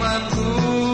Aku.